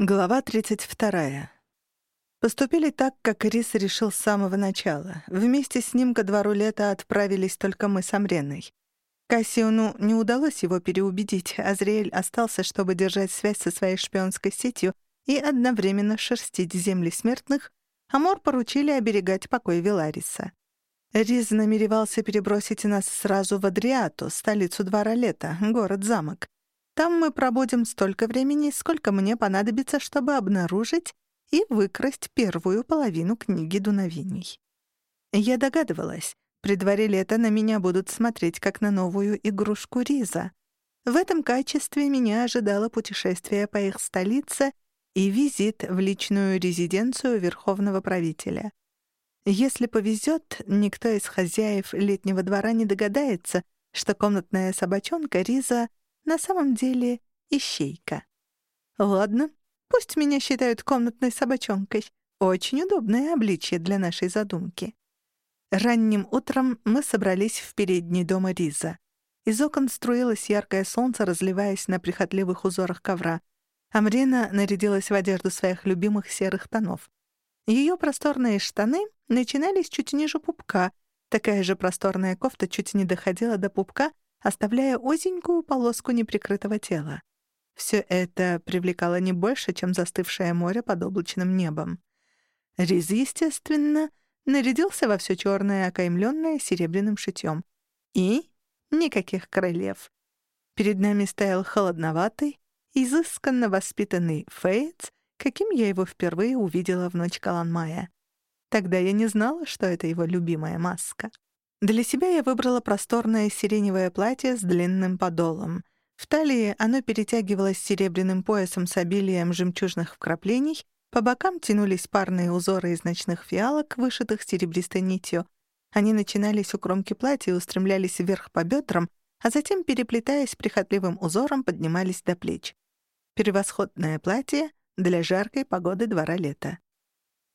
Глава 32. Поступили так, как Рис решил с самого начала. Вместе с ним ко двору лета отправились только мы с Амреной. Кассиону не удалось его переубедить, Азриэль остался, чтобы держать связь со своей шпионской сетью и одновременно шерстить земли смертных, а Мор поручили оберегать покой Вилариса. Риз намеревался перебросить нас сразу в Адриату, столицу двора лета, город-замок. Там мы пробудем столько времени, сколько мне понадобится, чтобы обнаружить и выкрасть первую половину книги дуновений. Я догадывалась, при дворе лета на меня будут смотреть как на новую игрушку Риза. В этом качестве меня ожидало путешествие по их столице и визит в личную резиденцию верховного правителя. Если повезет, никто из хозяев летнего двора не догадается, что комнатная собачонка Риза на самом деле ищейка. Ладно, пусть меня считают комнатной собачонкой. Очень удобное обличье для нашей задумки. Ранним утром мы собрались в передней дома Риза. Из окон струилось яркое солнце, разливаясь на прихотливых узорах ковра. Амрина нарядилась в одежду своих любимых серых тонов. Ее просторные штаны начинались чуть ниже пупка, такая же просторная кофта чуть не доходила до пупка, оставляя узенькую полоску неприкрытого тела. Все это привлекало не больше, чем застывшее море под облачным небом. Риз, естественно, нарядился во все черное, окаймленное серебряным шитьем. И никаких королев. Перед нами стоял холодноватый, изысканно воспитанный Фейтс, каким я его впервые увидела в ночь Каланмая. Тогда я не знала, что это его любимая маска. Для себя я выбрала просторное сиреневое платье с длинным подолом. В талии оно перетягивалось серебряным поясом с обилием жемчужных вкраплений, по бокам тянулись парные узоры из ночных фиалок, вышитых серебристой нитью. Они начинались у кромки платья и устремлялись вверх по бедрам, а затем, переплетаясь прихотливым узором, поднимались до плеч. Превосходное платье для жаркой погоды двора лета.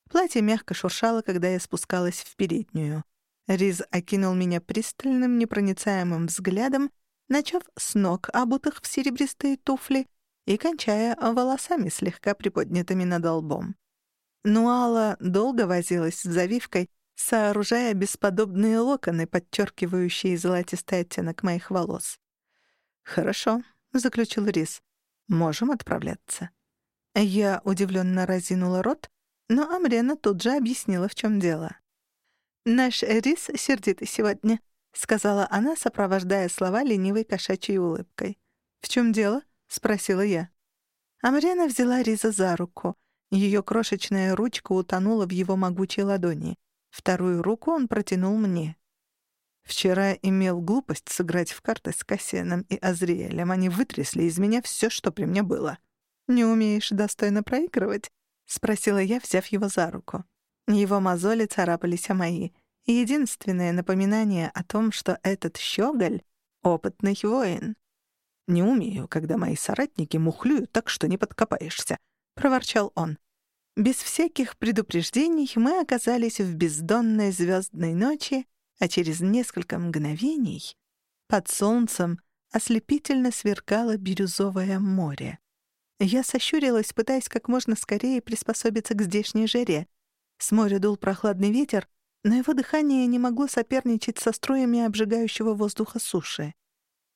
Платье мягко шуршало, когда я спускалась в переднюю. Риз окинул меня пристальным, непроницаемым взглядом, начав с ног, обутых в серебристые туфли, и кончая волосами, слегка приподнятыми над лбом. Нуала долго возилась с завивкой, сооружая бесподобные локоны, подчеркивающие золотистый оттенок моих волос. «Хорошо», — заключил Риз. «Можем отправляться». Я удивленно разинула рот, но Амрена тут же объяснила, в чем дело. «Наш рис сердитый сегодня», — сказала она, сопровождая слова ленивой кошачьей улыбкой. «В чем дело?» — спросила я. Амрена взяла Риза за руку. Ее крошечная ручка утонула в его могучей ладони. Вторую руку он протянул мне. Вчера имел глупость сыграть в карты с Кассианом и Азриэлем. Они вытрясли из меня все, что при мне было. «Не умеешь достойно проигрывать?» — спросила я, взяв его за руку. Его мозоли царапались о мои. Единственное напоминание о том, что этот щеголь — опытный воин. «Не умею, когда мои соратники мухлюют так, что не подкопаешься», — проворчал он. Без всяких предупреждений мы оказались в бездонной звездной ночи, а через несколько мгновений под солнцем ослепительно сверкало бирюзовое море. Я сощурилась, пытаясь как можно скорее приспособиться к здешней жаре. С моря дул прохладный ветер, но его дыхание не могло соперничать со строями обжигающего воздуха суши.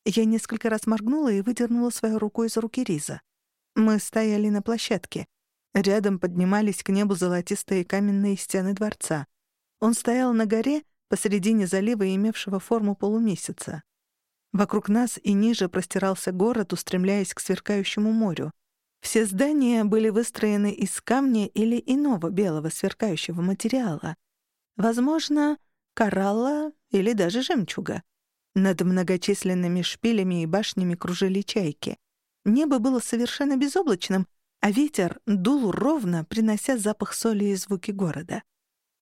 Я несколько раз моргнула и выдернула свою руку из руки Риза. Мы стояли на площадке. Рядом поднимались к небу золотистые каменные стены дворца. Он стоял на горе посредине залива, имевшего форму полумесяца. Вокруг нас и ниже простирался город, устремляясь к сверкающему морю. Все здания были выстроены из камня или иного белого сверкающего материала. Возможно, коралла или даже жемчуга. Над многочисленными шпилями и башнями кружили чайки. Небо было совершенно безоблачным, а ветер дул ровно, принося запах соли и звуки города.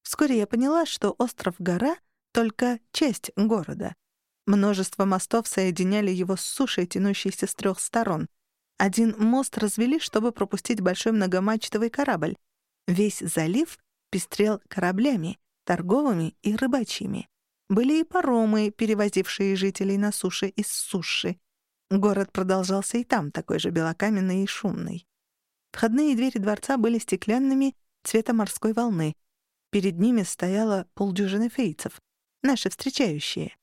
Вскоре я поняла, что остров-гора — только часть города. Множество мостов соединяли его с сушей, тянущейся с трех сторон. Один мост развели, чтобы пропустить большой многомачтовый корабль. Весь залив пестрел кораблями, торговыми и рыбачьими. Были и паромы, перевозившие жителей на суше из суши. Город продолжался и там, такой же белокаменный и шумный. Входные двери дворца были стеклянными цвета морской волны. Перед ними стояло полдюжины фейцев, наши встречающие.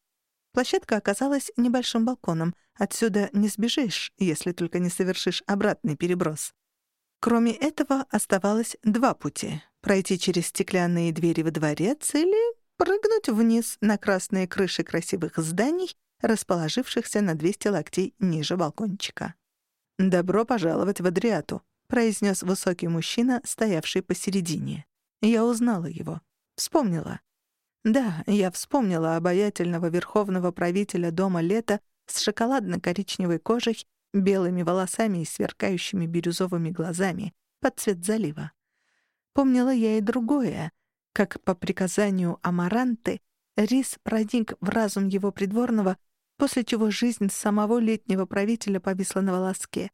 Площадка оказалась небольшим балконом. Отсюда не сбежишь, если только не совершишь обратный переброс. Кроме этого, оставалось два пути — пройти через стеклянные двери во дворец или прыгнуть вниз на красные крыши красивых зданий, расположившихся на 200 локтей ниже балкончика. «Добро пожаловать в Адриату», — произнес высокий мужчина, стоявший посередине. Я узнала его. Вспомнила. Да, я вспомнила обаятельного верховного правителя дома лета с шоколадно-коричневой кожей, белыми волосами и сверкающими бирюзовыми глазами под цвет залива. Помнила я и другое, как по приказанию Амаранты Рис проник в разум его придворного, после чего жизнь самого летнего правителя повисла на волоске.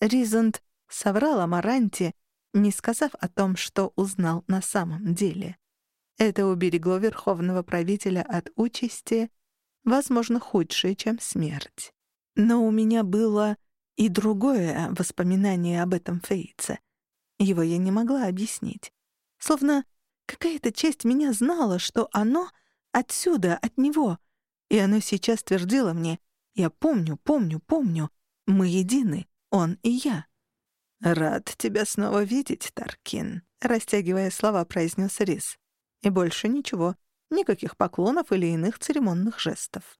Ризант соврал Амаранте, не сказав о том, что узнал на самом деле. Это уберегло верховного правителя от участи, возможно, худшее, чем смерть. Но у меня было и другое воспоминание об этом Фейце. Его я не могла объяснить. Словно какая-то часть меня знала, что оно отсюда, от него, и оно сейчас твердило мне «Я помню, помню, помню, мы едины, он и я». «Рад тебя снова видеть, Таркин», — растягивая слова, произнес Рис. И больше ничего. Никаких поклонов или иных церемонных жестов.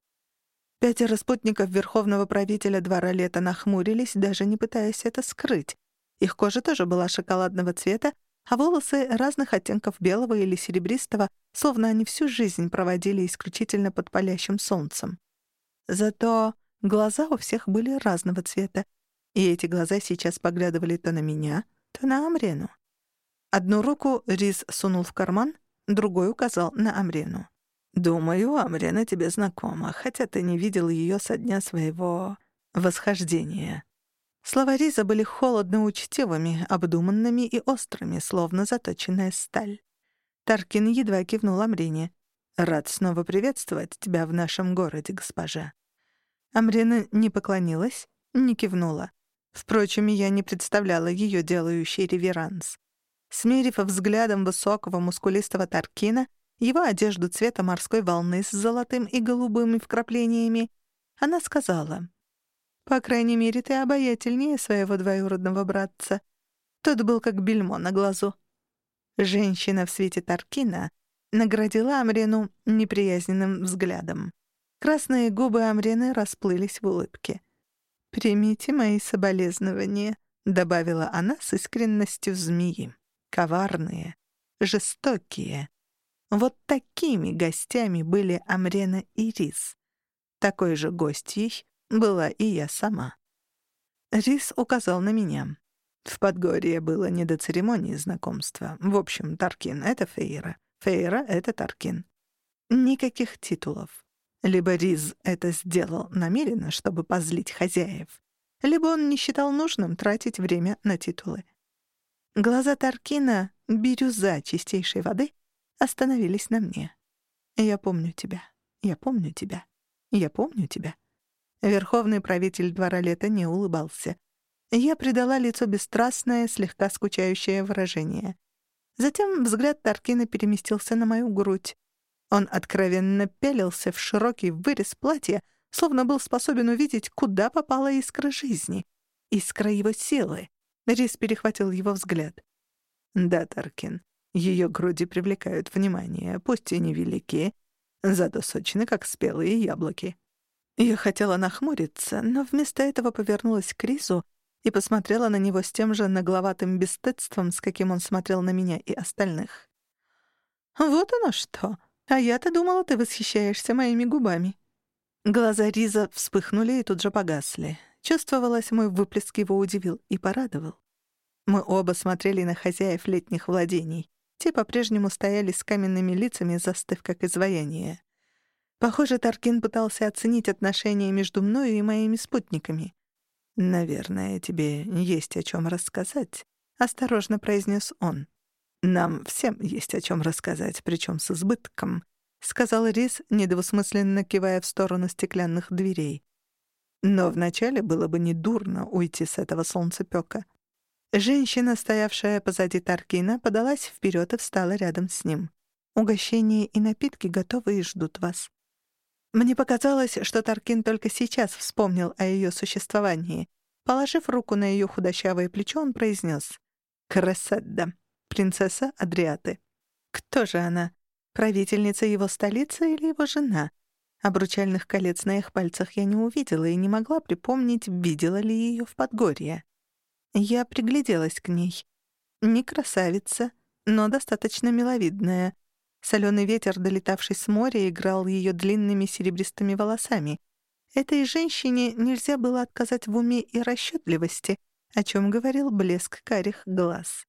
Пятеро спутников верховного правителя двора лета нахмурились, даже не пытаясь это скрыть. Их кожа тоже была шоколадного цвета, а волосы разных оттенков белого или серебристого, словно они всю жизнь проводили исключительно под палящим солнцем. Зато глаза у всех были разного цвета, и эти глаза сейчас поглядывали то на меня, то на Амрену. Одну руку Рис сунул в карман, Другой указал на Амрину. «Думаю, Амрина тебе знакома, хотя ты не видел ее со дня своего восхождения». Слова Риза были холодно учтивыми, обдуманными и острыми, словно заточенная сталь. Таркин едва кивнул Амрине. «Рад снова приветствовать тебя в нашем городе, госпожа». Амрина не поклонилась, не кивнула. Впрочем, я не представляла ее делающей реверанс. Смерив взглядом высокого мускулистого Таркина, его одежду цвета морской волны с золотым и голубыми вкраплениями, она сказала, «По крайней мере, ты обаятельнее своего двоюродного братца. Тот был как бельмо на глазу». Женщина в свете Таркина наградила Амрену неприязненным взглядом. Красные губы Амрены расплылись в улыбке. «Примите мои соболезнования», — добавила она с искренностью змеи коварные, жестокие. Вот такими гостями были Амрена и Рис. Такой же гостьей была и я сама. Рис указал на меня. В Подгорье было не до церемонии знакомства. В общем, Таркин — это Фейра. Фейра — это Таркин. Никаких титулов. Либо Риз это сделал намеренно, чтобы позлить хозяев, либо он не считал нужным тратить время на титулы. Глаза Таркина, бирюза чистейшей воды, остановились на мне. «Я помню тебя. Я помню тебя. Я помню тебя». Верховный правитель двора лета не улыбался. Я придала лицо бесстрастное, слегка скучающее выражение. Затем взгляд Таркина переместился на мою грудь. Он откровенно пялился в широкий вырез платья, словно был способен увидеть, куда попала искра жизни, искра его силы. Рис перехватил его взгляд. «Да, Таркин, ее груди привлекают внимание, пусть и невелики, зато сочны, как спелые яблоки». Я хотела нахмуриться, но вместо этого повернулась к Рису и посмотрела на него с тем же нагловатым бесстыдством, с каким он смотрел на меня и остальных. «Вот оно что! А я-то думала, ты восхищаешься моими губами». Глаза Риза вспыхнули и тут же погасли. Чувствовалось, мой выплеск его удивил и порадовал. Мы оба смотрели на хозяев летних владений. Те по-прежнему стояли с каменными лицами, застыв как изваяние. Похоже, Таркин пытался оценить отношения между мною и моими спутниками. «Наверное, тебе есть о чем рассказать», — осторожно произнес он. «Нам всем есть о чем рассказать, причем с избытком», — сказал Рис, недвусмысленно кивая в сторону стеклянных дверей. Но вначале было бы недурно уйти с этого солнцепёка. Женщина, стоявшая позади Таркина, подалась вперед и встала рядом с ним. «Угощение и напитки готовы и ждут вас». Мне показалось, что Таркин только сейчас вспомнил о ее существовании. Положив руку на ее худощавое плечо, он произнес «Красседда, принцесса Адриаты». Кто же она? Правительница его столицы или его жена? Обручальных колец на их пальцах я не увидела и не могла припомнить, видела ли ее в Подгорье. Я пригляделась к ней. Не красавица, но достаточно миловидная. Соленый ветер, долетавший с моря, играл ее длинными серебристыми волосами. Этой женщине нельзя было отказать в уме и расчетливости, о чем говорил блеск карих глаз.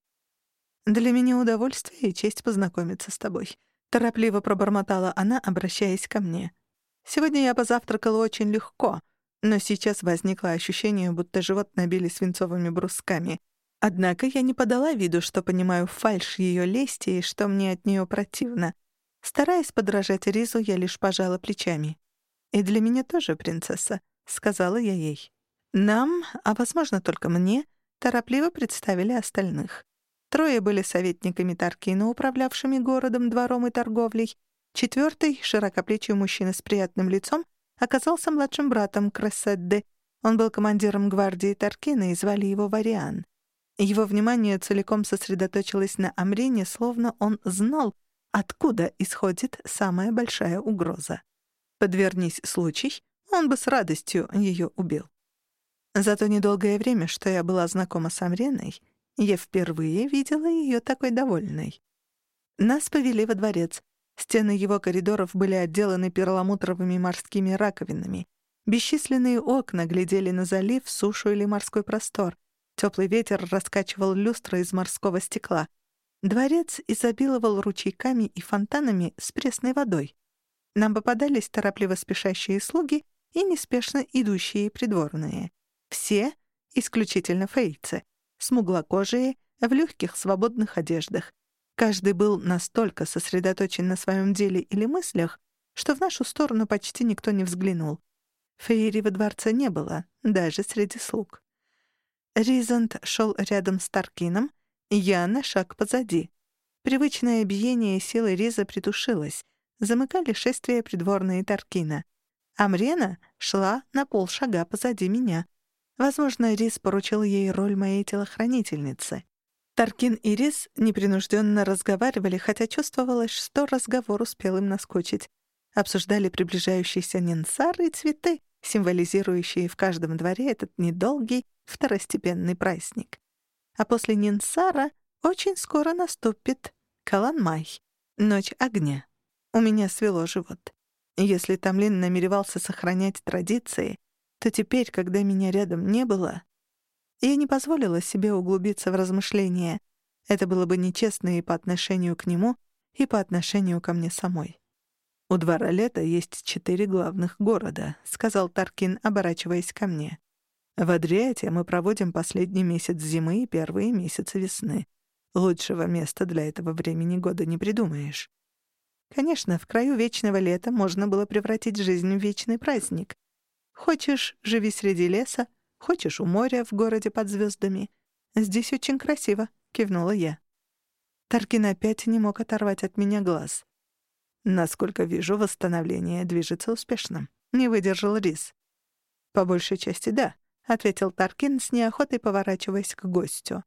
«Для меня удовольствие и честь познакомиться с тобой», — торопливо пробормотала она, обращаясь ко мне. «Сегодня я позавтракала очень легко, но сейчас возникло ощущение, будто живот набили свинцовыми брусками. Однако я не подала виду, что понимаю фальшь ее лести и что мне от нее противно. Стараясь подражать Ризу, я лишь пожала плечами. «И для меня тоже, принцесса», — сказала я ей. Нам, а возможно только мне, торопливо представили остальных. Трое были советниками Таркина, управлявшими городом, двором и торговлей. Четвертый, широкоплечий мужчина с приятным лицом, оказался младшим братом Кресседды. Он был командиром гвардии Таркина и звали его Вариан. Его внимание целиком сосредоточилось на Амрине, словно он знал, откуда исходит самая большая угроза. Подвернись случай, он бы с радостью ее убил. За то недолгое время, что я была знакома с Амреной, я впервые видела ее такой довольной. Нас повели во дворец. Стены его коридоров были отделаны перламутровыми морскими раковинами. Бесчисленные окна глядели на залив, сушу или морской простор. Теплый ветер раскачивал люстры из морского стекла. Дворец изобиловал ручейками и фонтанами с пресной водой. Нам попадались торопливо спешащие слуги и неспешно идущие придворные. Все исключительно фейцы, смуглокожие, в легких свободных одеждах. Каждый был настолько сосредоточен на своем деле или мыслях, что в нашу сторону почти никто не взглянул. Фейри во дворце не было, даже среди слуг. Ризант шел рядом с Таркином, я на шаг позади. Привычное биение силы Риза притушилось, замыкали шествие придворные Таркина. Амрена шла на полшага позади меня. Возможно, Риз поручил ей роль моей телохранительницы. Таркин и Риз непринужденно разговаривали, хотя чувствовалось, что разговор успел им наскучить. Обсуждали приближающийся Нинсар и цветы, символизирующие в каждом дворе этот недолгий, второстепенный праздник. А после Нинсара очень скоро наступит Каланмай, ночь огня. У меня свело живот. Если Тамлин намеревался сохранять традиции, то теперь, когда меня рядом не было, я не позволила себе углубиться в размышления. Это было бы нечестно и по отношению к нему, и по отношению ко мне самой. «У двора лета есть четыре главных города», — сказал Таркин, оборачиваясь ко мне. «В Адриате мы проводим последний месяц зимы и первые месяцы весны. Лучшего места для этого времени года не придумаешь». Конечно, в краю вечного лета можно было превратить жизнь в вечный праздник. Хочешь — живи среди леса, Хочешь у моря в городе под звездами? Здесь очень красиво», — кивнула я. Таркин опять не мог оторвать от меня глаз. Насколько вижу, восстановление движется успешно. Не выдержал Рис. «По большей части, да», — ответил Таркин с неохотой поворачиваясь к гостю.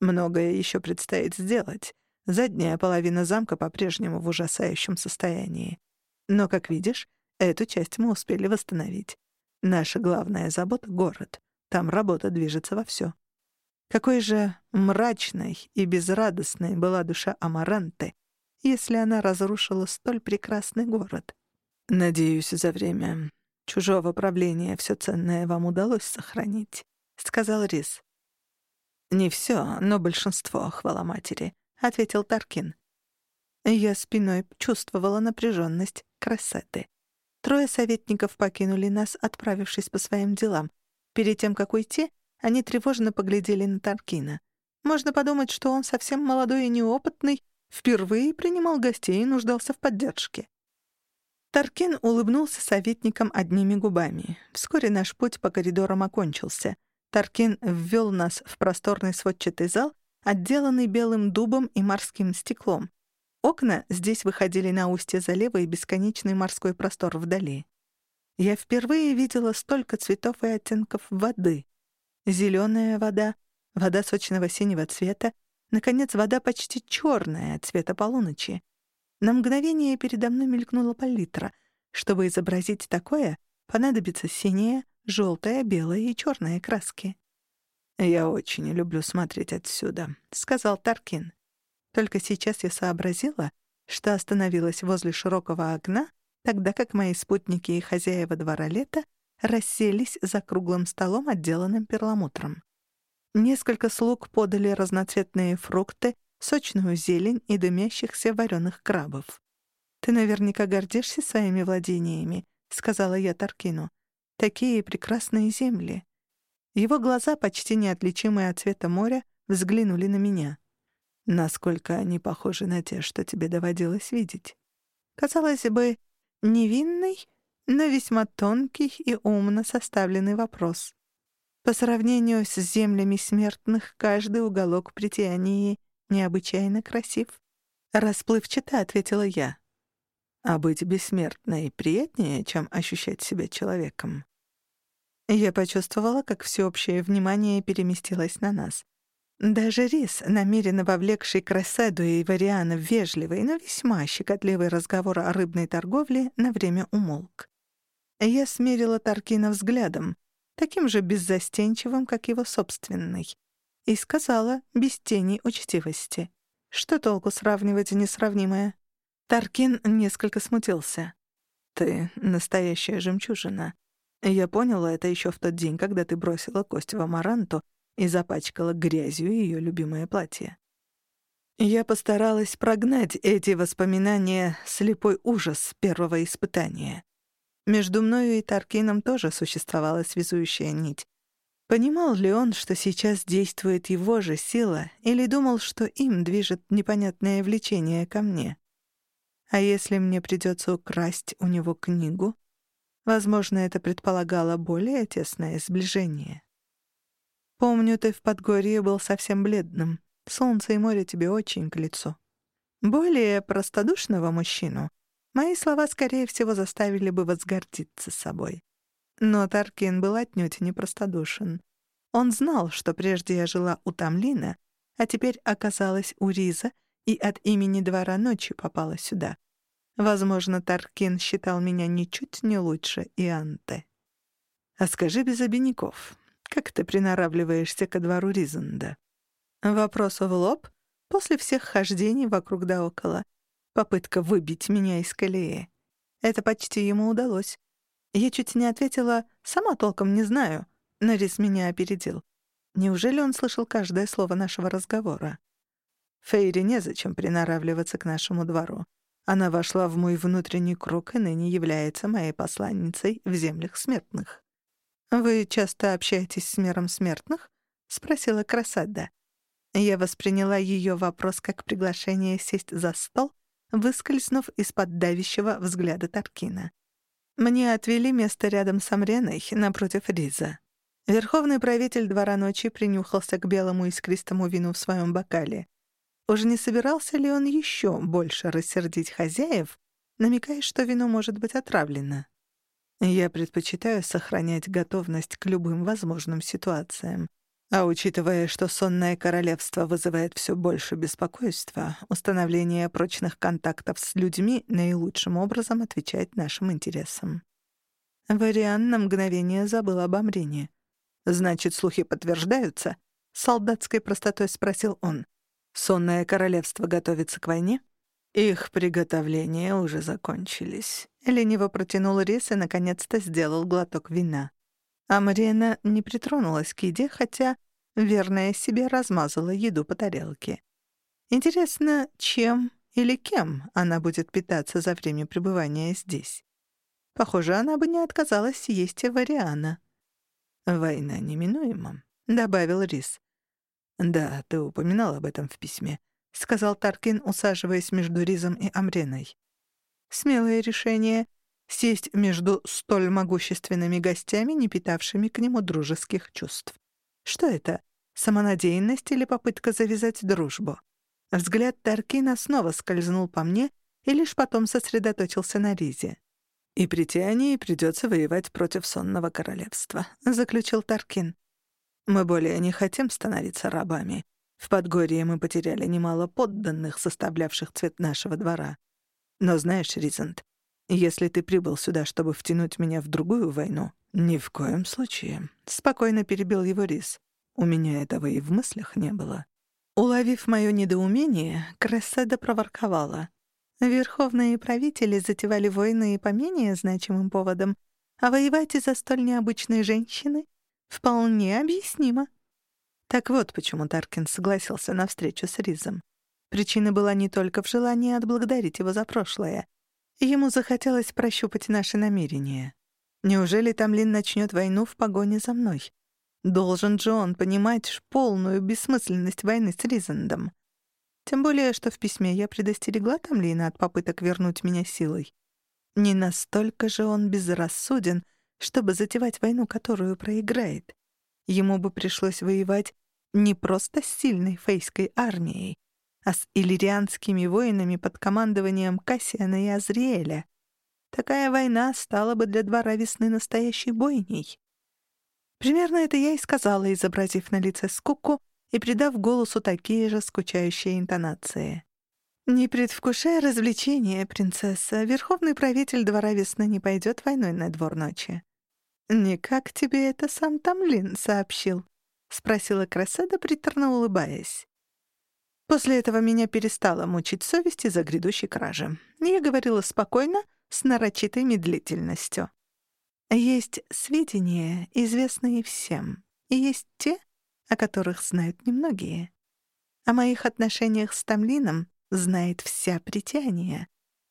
«Многое еще предстоит сделать. Задняя половина замка по-прежнему в ужасающем состоянии. Но, как видишь, эту часть мы успели восстановить. Наша главная забота — город. Там работа движется вовсю. Какой же мрачной и безрадостной была душа Амаранты, если она разрушила столь прекрасный город. «Надеюсь, за время чужого правления все ценное вам удалось сохранить», — сказал Рис. «Не все, но большинство, хвала матери», — ответил Таркин. Я спиной чувствовала напряженность Красеты. Трое советников покинули нас, отправившись по своим делам, Перед тем, как уйти, они тревожно поглядели на Таркина. Можно подумать, что он совсем молодой и неопытный, впервые принимал гостей и нуждался в поддержке. Таркин улыбнулся советникам одними губами. Вскоре наш путь по коридорам окончился. Таркин ввел нас в просторный сводчатый зал, отделанный белым дубом и морским стеклом. Окна здесь выходили на устье залива и бесконечный морской простор вдали. Я впервые видела столько цветов и оттенков воды. Зелёная вода, вода сочного синего цвета, наконец, вода почти чёрная, цвета полуночи. На мгновение передо мной мелькнула палитра. Чтобы изобразить такое, понадобится синяя, жёлтая, белая и чёрная краски. «Я очень люблю смотреть отсюда», — сказал Таркин. Только сейчас я сообразила, что остановилась возле широкого окна, тогда как мои спутники и хозяева двора лета расселись за круглым столом, отделанным перламутром. Несколько слуг подали разноцветные фрукты, сочную зелень и дымящихся вареных крабов. «Ты наверняка гордишься своими владениями», — сказала я Таркину. «Такие прекрасные земли». Его глаза, почти неотличимые от цвета моря, взглянули на меня. Насколько они похожи на те, что тебе доводилось видеть? Казалось бы, невинный, но весьма тонкий и умно составленный вопрос. По сравнению с землями смертных, каждый уголок притянии необычайно красив. Расплывчато ответила я. А быть бессмертной приятнее, чем ощущать себя человеком. Я почувствовала, как всеобщее внимание переместилось на нас. Даже Рис, намеренно вовлекший Краседу и Вариана в вежливый, но весьма щекотливый разговор о рыбной торговле, на время умолк. Я смерила Таркина взглядом, таким же беззастенчивым, как его собственный, и сказала без тени учтивости. Что толку сравнивать несравнимое? Таркин несколько смутился. «Ты настоящая жемчужина. Я поняла это еще в тот день, когда ты бросила кость в Амаранту и запачкала грязью ее любимое платье. Я постаралась прогнать эти воспоминания, слепой ужас первого испытания. Между мною и Таркином тоже существовала связующая нить. Понимал ли он, что сейчас действует его же сила, или думал, что им движет непонятное влечение ко мне? А если мне придется украсть у него книгу? Возможно, это предполагало более тесное сближение. Помню, ты в Подгорье был совсем бледным. Солнце и море тебе очень к лицу. Более простодушного мужчину мои слова, скорее всего, заставили бы возгордиться собой. Но Таркин был отнюдь не простодушен. Он знал, что прежде я жила у Тамлина, а теперь оказалась у Риза и от имени двора ночи попала сюда. Возможно, Таркин считал меня ничуть не лучше Ианте. А скажи без обиняков, как ты приноравливаешься ко двору Ризанда? Вопрос в лоб после всех хождений вокруг да около. Попытка выбить меня из колеи. Это почти ему удалось. Я чуть не ответила «сама толком не знаю», но Риз меня опередил. Неужели он слышал каждое слово нашего разговора? Фейри незачем приноравливаться к нашему двору. Она вошла в мой внутренний круг и ныне является моей посланницей в землях смертных. «Вы часто общаетесь с миром смертных?» — спросила Красада. Я восприняла ее вопрос как приглашение сесть за стол, выскользнув из-под давящего взгляда Таркина. Мне отвели место рядом с Амреной, напротив Риза. Верховный правитель двора ночи принюхался к белому искристому вину в своем бокале. Уж не собирался ли он еще больше рассердить хозяев, намекая, что вино может быть отравлено? Я предпочитаю сохранять готовность к любым возможным ситуациям. А учитывая, что сонное королевство вызывает все больше беспокойства, установление прочных контактов с людьми наилучшим образом отвечает нашим интересам. Вариан на мгновение забыл об Амрине. «Значит, слухи подтверждаются?» — солдатской простотой спросил он. «Сонное королевство готовится к войне?» Их приготовления уже закончились. Лениво протянул рис и, наконец-то, сделал глоток вина. Амрена не притронулась к еде, хотя, верная себе, размазала еду по тарелке. Интересно, чем или кем она будет питаться за время пребывания здесь? Похоже, она бы не отказалась есть вариана. «Война неминуема», — добавил Рис. «Да, ты упоминал об этом в письме. — сказал Таркин, усаживаясь между Ризом и Амреной. Смелое решение — сесть между столь могущественными гостями, не питавшими к нему дружеских чувств. Что это? Самонадеянность или попытка завязать дружбу? Взгляд Таркина снова скользнул по мне и лишь потом сосредоточился на Ризе. «И при Тиании придется воевать против сонного королевства», — заключил Таркин. «Мы более не хотим становиться рабами. В Подгорье мы потеряли немало подданных, составлявших цвет нашего двора. Но знаешь, Ризант, если ты прибыл сюда, чтобы втянуть меня в другую войну, ни в коем случае. Спокойно перебил его Риз. У меня этого и в мыслях не было. Уловив мое недоумение, Кресседа проворковала. Верховные правители затевали войны и по менее значимым поводам, а воевать из-за столь необычной женщины вполне объяснимо. Так вот, почему Таркин согласился на встречу с Ризом. Причина была не только в желании отблагодарить его за прошлое — Ему захотелось прощупать наши намерения. Неужели Тамлин начнет войну в погоне за мной? Должен же он понимать полную бессмысленность войны с Ризандом. Тем более, что в письме я предостерегла Тамлина от попыток вернуть меня силой. Не настолько же он безрассуден, чтобы затевать войну, которую проиграет. Ему бы пришлось воевать не просто с сильной фейской армией, а с иллирианскими воинами под командованием Кассиана и Азриэля. Такая война стала бы для двора весны настоящей бойней. Примерно это я и сказала, изобразив на лице скуку и придав голосу такие же скучающие интонации. «Не предвкушая развлечения, принцесса, верховный правитель двора весны не пойдет войной на двор ночи». «Не как тебе это сам Тамлин сообщил?» — спросила Красада, приторно улыбаясь. После этого меня перестала мучить совесть из-за грядущей кражи. Я говорила спокойно, с нарочитой медлительностью. Есть сведения, известные всем, и есть те, о которых знают немногие. О моих отношениях с Тамлином знает вся притяние.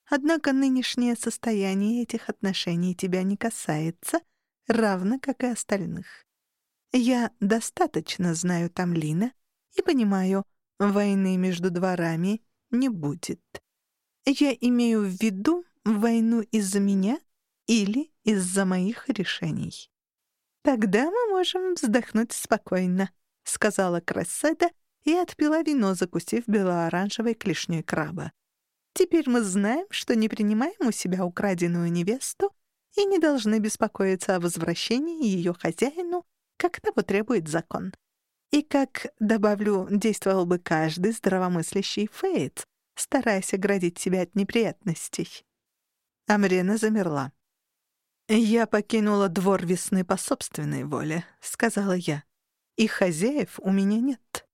Однако нынешнее состояние этих отношений тебя не касается, равно как и остальных. Я достаточно знаю Тамлина и понимаю, Войны между дворами не будет. Я имею в виду войну из-за меня или из-за моих решений. Тогда мы можем вздохнуть спокойно, сказала Красседа и отпила вино, закусив бело-оранжевой клешней краба. Теперь мы знаем, что не принимаем у себя украденную невесту и не должны беспокоиться о возвращении ее хозяину, как того требует закон. И как, добавлю, действовал бы каждый здравомыслящий Фейт, стараясь оградить себя от неприятностей. Амрена замерла. «Я покинула двор весны по собственной воле», — сказала я. «И хозяев у меня нет».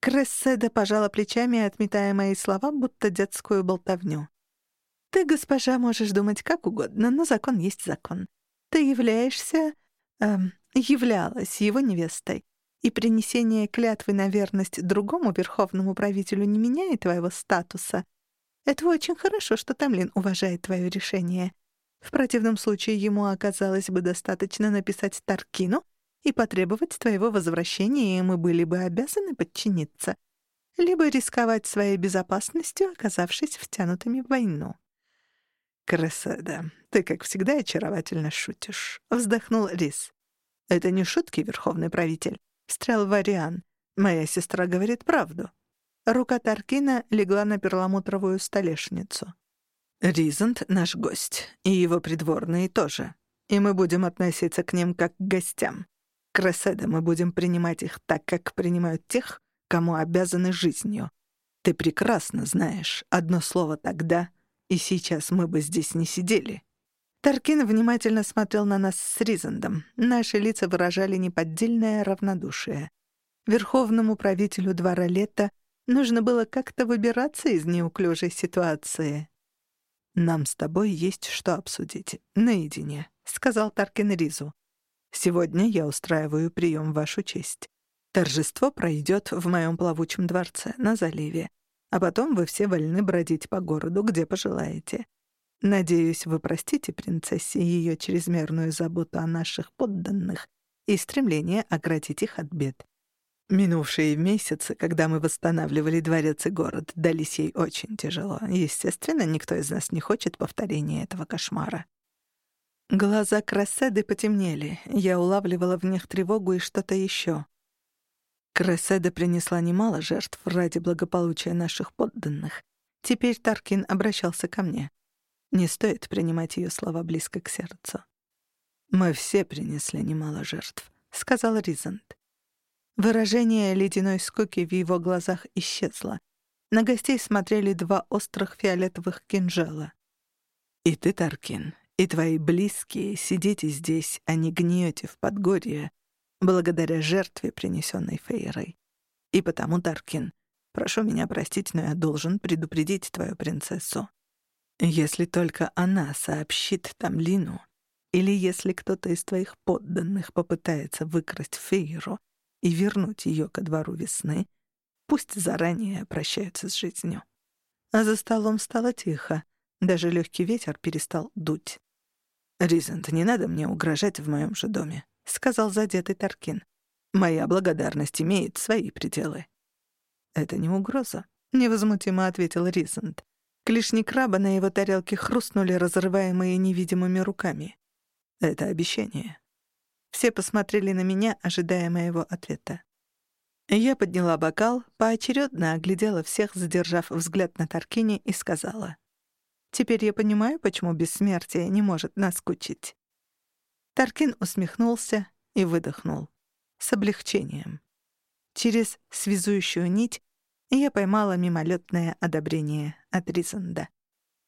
Кресседа пожала плечами, отметая мои слова, будто детскую болтовню. «Ты, госпожа, можешь думать как угодно, но закон есть закон. Ты являешься... Эм, являлась его невестой и принесение клятвы на верность другому верховному правителю не меняет твоего статуса. Это очень хорошо, что Тамлин уважает твое решение. В противном случае ему оказалось бы достаточно написать Таркину и потребовать твоего возвращения, и мы были бы обязаны подчиниться. Либо рисковать своей безопасностью, оказавшись втянутыми в войну. «Красада, ты, как всегда, очаровательно шутишь», — вздохнул Рис. «Это не шутки, верховный правитель встрял Вариан. «Моя сестра говорит правду». Рука Таркина легла на перламутровую столешницу. «Ризант — наш гость, и его придворные тоже. И мы будем относиться к ним как к гостям. Креседа мы будем принимать их так, как принимают тех, кому обязаны жизнью. Ты прекрасно знаешь, одно слово тогда, и сейчас мы бы здесь не сидели». Таркин внимательно смотрел на нас с Ризандом. Наши лица выражали неподдельное равнодушие. Верховному правителю двора лета нужно было как-то выбираться из неуклюжей ситуации. «Нам с тобой есть что обсудить. Наедине», — сказал Таркин Ризу. «Сегодня я устраиваю прием в вашу честь. Торжество пройдет в моем плавучем дворце на заливе, а потом вы все вольны бродить по городу, где пожелаете. Надеюсь, вы простите принцессе ее чрезмерную заботу о наших подданных и стремление оградить их от бед. Минувшие месяцы, когда мы восстанавливали дворец и город, дались ей очень тяжело. Естественно, никто из нас не хочет повторения этого кошмара. Глаза Кресседы потемнели. Я улавливала в них тревогу и что-то еще. Кресседа принесла немало жертв ради благополучия наших подданных. Теперь Таркин обращался ко мне. Не стоит принимать ее слова близко к сердцу. «Мы все принесли немало жертв», — сказал Ризант. Выражение ледяной скуки в его глазах исчезло. На гостей смотрели два острых фиолетовых кинжала. «И ты, Таркин, и твои близкие сидите здесь, а не гниете в Подгорье, благодаря жертве, принесенной Фейрой. И потому, Таркин, прошу меня простить, но я должен предупредить твою принцессу. Если только она сообщит Тамлину, или если кто-то из твоих подданных попытается выкрасть Фейру и вернуть ее ко двору весны, пусть заранее прощаются с жизнью. А за столом стало тихо, даже легкий ветер перестал дуть. «Ризент, не надо мне угрожать в моем же доме», — сказал задетый Таркин. «Моя благодарность имеет свои пределы». «Это не угроза», — невозмутимо ответил Ризент. Клешни краба на его тарелке хрустнули, разрываемые невидимыми руками. «Это обещание». Все посмотрели на меня, ожидая моего ответа. Я подняла бокал, поочередно оглядела всех, задержав взгляд на Таркине, и сказала. «Теперь я понимаю, почему бессмертие не может наскучить». Таркин усмехнулся и выдохнул. С облегчением. Через связующую нить я поймала мимолетное одобрение от Ризанда.